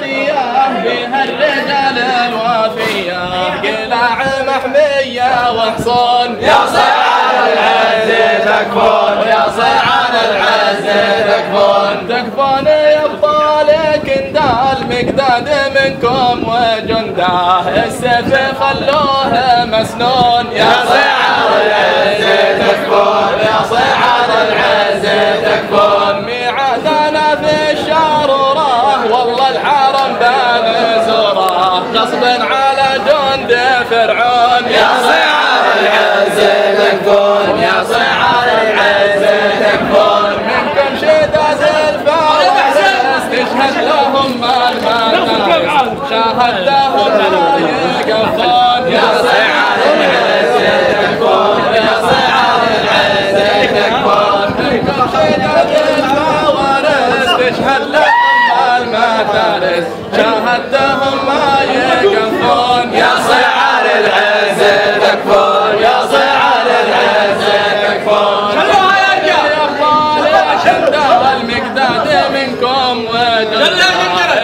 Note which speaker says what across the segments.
Speaker 1: بها الرجال الوافية قلاع محمية وحصون
Speaker 2: يا صيعان العز تكفون
Speaker 1: يا صيعان العز تكفون تكفون يبطال كندال مقداد منكم وجنده السيف خلوه مسنون
Speaker 2: يا صيعان العز تكفون
Speaker 1: غصبا على جند فرعون.
Speaker 2: يا صيعان العز تكفون يا صيعان العز تكفون
Speaker 1: منكم شداد الفارس تشهد لهم المنايا شاهد لهم لا يقفون.
Speaker 2: يا صيعان العز تكفون يا صيعان العز تكفون
Speaker 1: منكم شداد الفوارس تشهد لهم المدارس شاهدتهم المقداد منكم وجل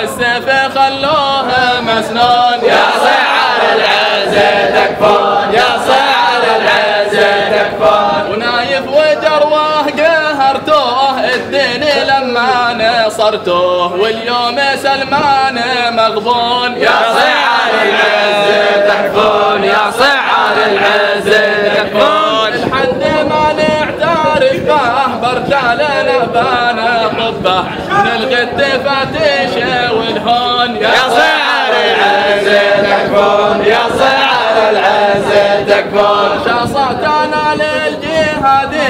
Speaker 1: السيف خلوه مسنون.
Speaker 2: يا صيعان العز تكفون. يا صيعان العز تكفون.
Speaker 1: ونايف وجروه قهرتوه. الدين لما نصرتوه. واليوم سلمان مغبون.
Speaker 2: يا صيعان العز تكفون. يا صيعان العز
Speaker 1: بانا قبه نلغي التفاتيش والهون
Speaker 2: يا صيعان العز تكفون يا صيعان العز تكفون.
Speaker 1: شاصتنا للجهادي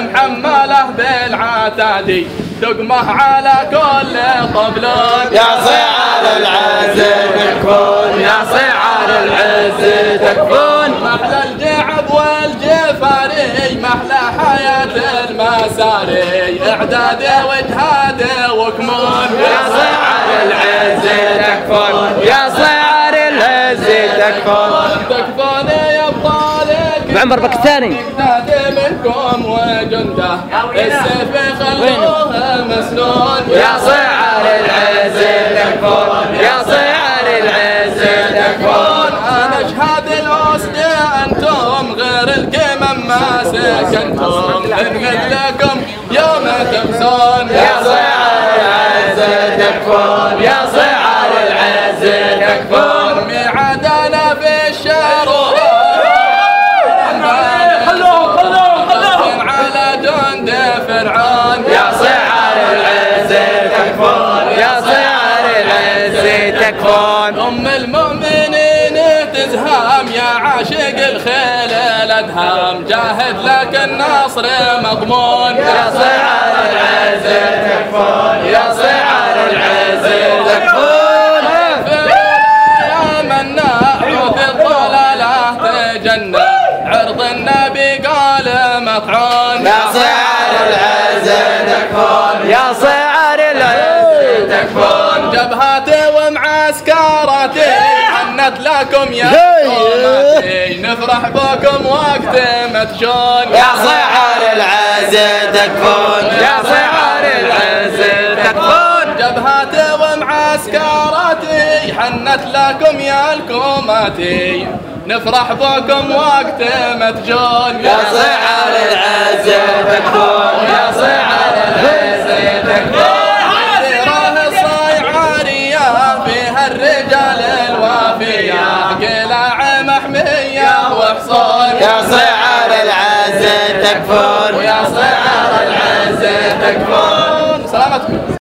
Speaker 1: محمله بالعتادي دقمه على كل طبلون
Speaker 2: يا صيعان العز تكفون يا صيعان العز تكفون.
Speaker 1: محلى الجعب والجفاري محلى حياة المساري إعداد وجهاد وكمون.
Speaker 2: يا صيعان العز تكفون. يا صيعان العز تكفون.
Speaker 1: تكفون يا ابطالك
Speaker 3: معمر بكتاني
Speaker 1: مقداد منكم وجنده. السيف خلوه مسنون.
Speaker 2: يا صيعان العز تكفون. يا صيعان
Speaker 1: غير القمم ما سكنتم من مثلكم يوم تمسون.
Speaker 2: يا صيعان العز تكفون يا صيعان تكفون
Speaker 1: أم المؤمنين تزهام يا عاشق الخيل الأدهام. جاهد لك النصر مضمون.
Speaker 2: يا صيعان العز تكفون. يا صيعان العز
Speaker 1: حنت لكم يا نفرح بكم وقت متشون
Speaker 2: يا صيعان العز تكفون. يا صيعان العز تكفون.
Speaker 1: جبهاتي ومعسكراتي حنت لكم يا الكوماتي. نفرح بكم وقت متجون
Speaker 2: يا صيعان العز تكفون.
Speaker 1: محمية وحصون
Speaker 2: يا صيعان العز تكفون
Speaker 1: ويا صيعان العز تكفون سلامتكم.